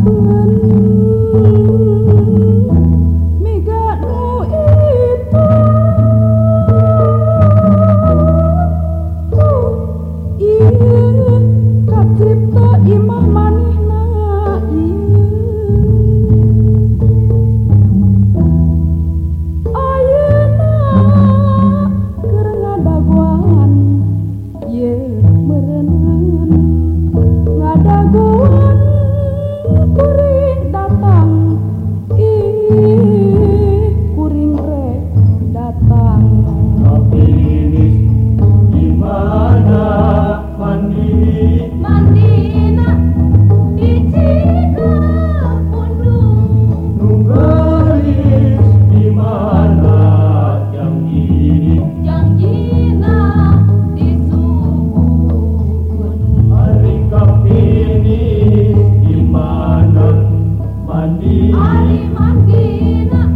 เพื่อ Di mana? Mandi. Ali Madinah